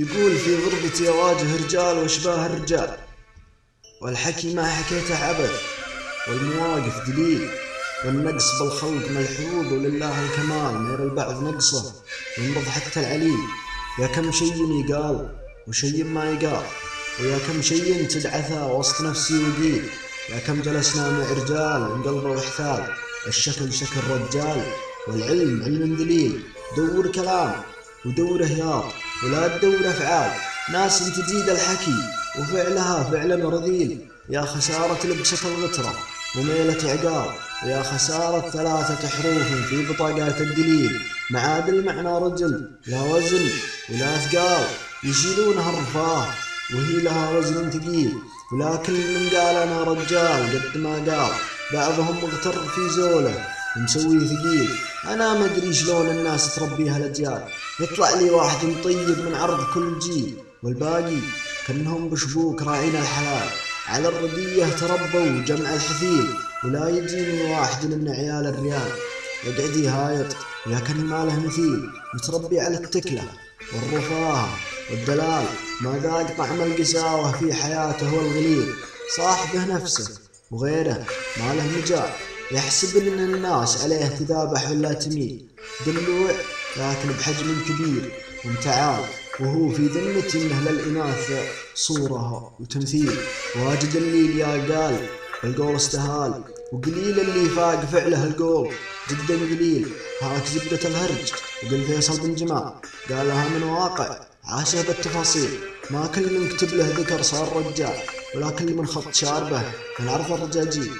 يقول في غربتي أواجه رجال وأشباه الرجال. والحكي ما حكيته عبث والمواقف دليل. والنقص بالخلق ملحوظ ولله الكمال. ما البعض نقصه ينبض حتى العليل. يا كم شيء يقال وشيء ما يقال. ويا كم شيء تدعثه وسط نفسي وقيل يا كم جلسنا مع رجال وانقلبوا وحثال الشكل شكل رجال والعلم علم دليل. دور كلام ودور هياط ولا تدور أفعال. ناس تزيد الحكي وفعلها فعلا رذيل. يا خسارة لبسة الغترة وميلة عقال ويا خسارة ثلاثة حروف في بطاقات الدليل. معادل معنى رجل لا وزن ولا ثقال يشيلونها الرفاه وهي لها وزن ثقيل. ولكن من قال أنا رجال قد ما قال. بعضهم مغتر في زوله ومسوي ثقيل. أنا ما أدري شلون الناس تربيها الاجيال يطلع لي واحد طيب من عرض كل جيل والباقي كأنهم بشبوك راعين الحلال على الردية تربوا جمع الحثيل ولا يجيني واحد من عيال الريال. يقعد يهايط ويا كان ما له مثيل. متربي على التكلة والرفاهة والدلال. ما ذاق طعم القساوة في حياته والغليل صاحبه نفسه وغيره ما له مجال. يحسب أن الناس عليه تذابح ولا تميل دلوع لكن بحجم كبير ومتعال وهو في ذمة انه للاناث صورة وتمثيل. واجد اللي يا قال القول استهال وقليل اللي فاق فعله القول. جدا قليل هاك زبدة الهرج وقل فيصل بن جمال. قالها من واقع عاشه بالتفاصيل ما كل من كتب له ذكر صار رجال ولا كل من خط شاربه من عرض الرجاجيل.